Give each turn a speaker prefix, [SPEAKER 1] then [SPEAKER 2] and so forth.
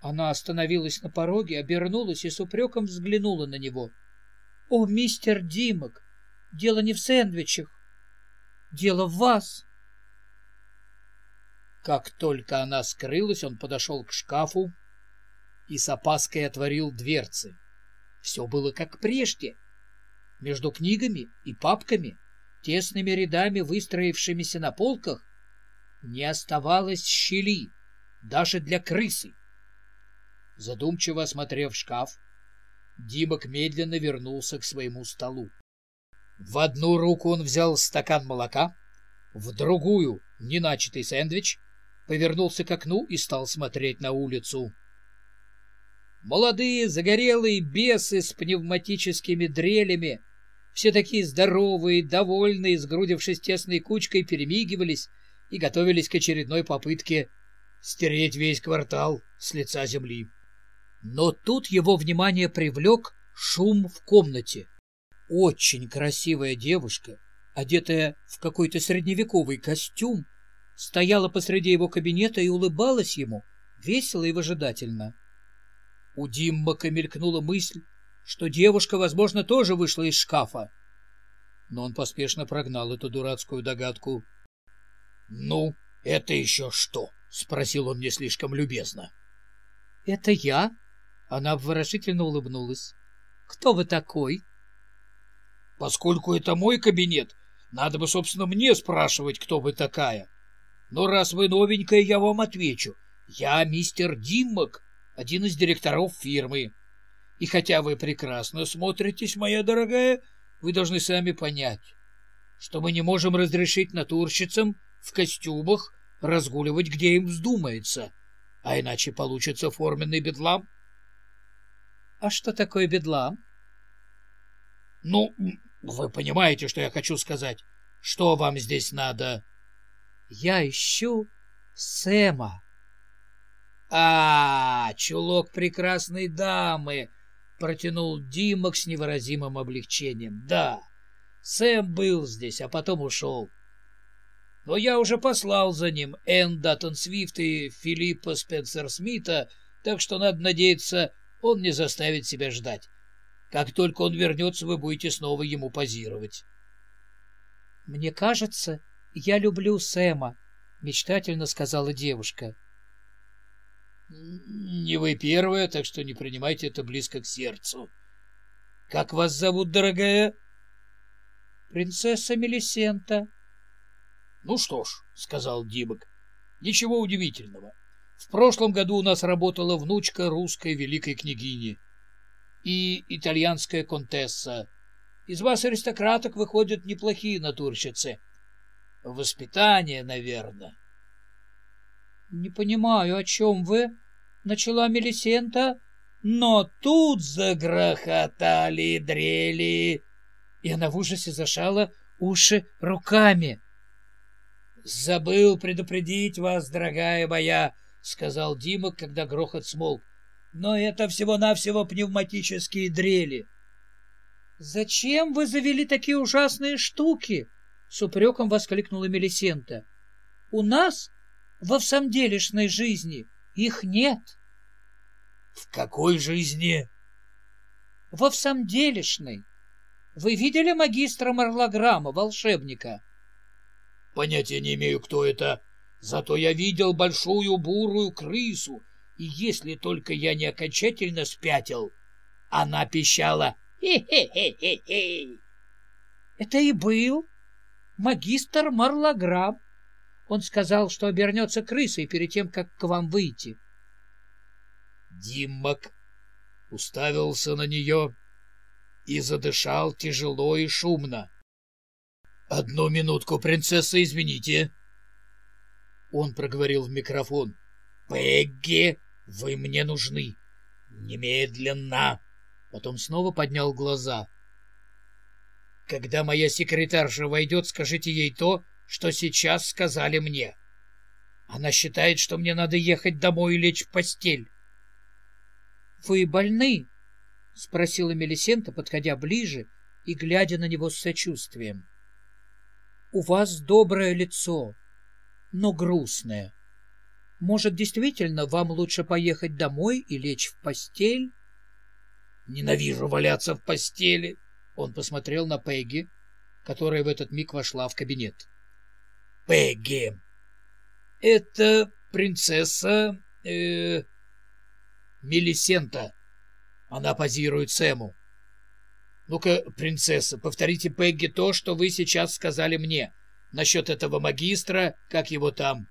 [SPEAKER 1] Она остановилась на пороге, обернулась и с упреком взглянула на него. — О, мистер Димок, дело не в сэндвичах, дело в вас. Как только она скрылась, он подошел к шкафу и с опаской отворил дверцы. Все было как прежде. Между книгами и папками, тесными рядами, выстроившимися на полках, не оставалось щели, даже для крысы. Задумчиво осмотрев шкаф, Димок медленно вернулся к своему столу. В одну руку он взял стакан молока, в другую — неначатый сэндвич, повернулся к окну и стал смотреть на улицу. Молодые загорелые бесы с пневматическими дрелями, все такие здоровые, довольные, сгрудившись тесной кучкой, перемигивались и готовились к очередной попытке стереть весь квартал с лица земли. Но тут его внимание привлек шум в комнате. Очень красивая девушка, одетая в какой-то средневековый костюм, стояла посреди его кабинета и улыбалась ему, весело и выжидательно. У Диммака мелькнула мысль, что девушка, возможно, тоже вышла из шкафа. Но он поспешно прогнал эту дурацкую догадку. — Ну, это еще что? — спросил он не слишком любезно. — Это я, она обворожительно улыбнулась. «Кто вы такой?» «Поскольку это мой кабинет, надо бы, собственно, мне спрашивать, кто вы такая. Но раз вы новенькая, я вам отвечу. Я мистер Диммак, один из директоров фирмы. И хотя вы прекрасно смотритесь, моя дорогая, вы должны сами понять, что мы не можем разрешить натурщицам в костюмах разгуливать, где им вздумается, а иначе получится форменный бедлам». А что такое бедлам? Ну, вы понимаете, что я хочу сказать. Что вам здесь надо? Я ищу Сэма. А, чулок прекрасной дамы, протянул Димок с невыразимым облегчением. Да, Сэм был здесь, а потом ушел. Но я уже послал за ним Энн Даттон Свифт и Филиппа Спенсер Смита, так что надо надеяться, он не заставит себя ждать. Как только он вернется, вы будете снова ему позировать. — Мне кажется, я люблю Сэма, — мечтательно сказала девушка. — Не вы первая, так что не принимайте это близко к сердцу. — Как вас зовут, дорогая? — Принцесса Мелисента. — Ну что ж, — сказал Дибок, — ничего удивительного. В прошлом году у нас работала внучка русской великой княгини и итальянская контесса. Из вас, аристократок, выходят неплохие натурщицы. Воспитание, наверное. — Не понимаю, о чем вы? — начала Мелисента. Но тут загрохотали дрели, и она в ужасе зашала уши руками. — Забыл предупредить вас, дорогая моя, — сказал Дима, когда грохот смолк. — Но это всего-навсего пневматические дрели. — Зачем вы завели такие ужасные штуки? — с упреком воскликнула Мелисента. — У нас во всамделишной жизни их нет. — В какой жизни? — Во всамделишной. Вы видели магистра Марлаграма, волшебника? — Понятия не имею, кто это, Зато я видел большую бурую крысу, и если только я не окончательно спятил, она пищала «Хе-хе-хе-хе-хе». Это и был магистр Марлаграм. Он сказал, что обернется крысой перед тем, как к вам выйти. Диммак уставился на нее и задышал тяжело и шумно. — Одну минутку, принцесса, извините. Он проговорил в микрофон. «Пегги, вы мне нужны! Немедленно!» Потом снова поднял глаза. «Когда моя секретарша войдет, скажите ей то, что сейчас сказали мне. Она считает, что мне надо ехать домой и лечь в постель». «Вы больны?» — спросила Мелисента, подходя ближе и глядя на него с сочувствием. «У вас доброе лицо, но грустная. Может, действительно, вам лучше поехать домой и лечь в постель? Ненавижу валяться в постели. Он посмотрел на Пегги, которая в этот миг вошла в кабинет. Пегги, это принцесса... Э, Мелисента. Она позирует Сэму. Ну-ка, принцесса, повторите Пегги то, что вы сейчас сказали мне насчет этого магистра, как его там,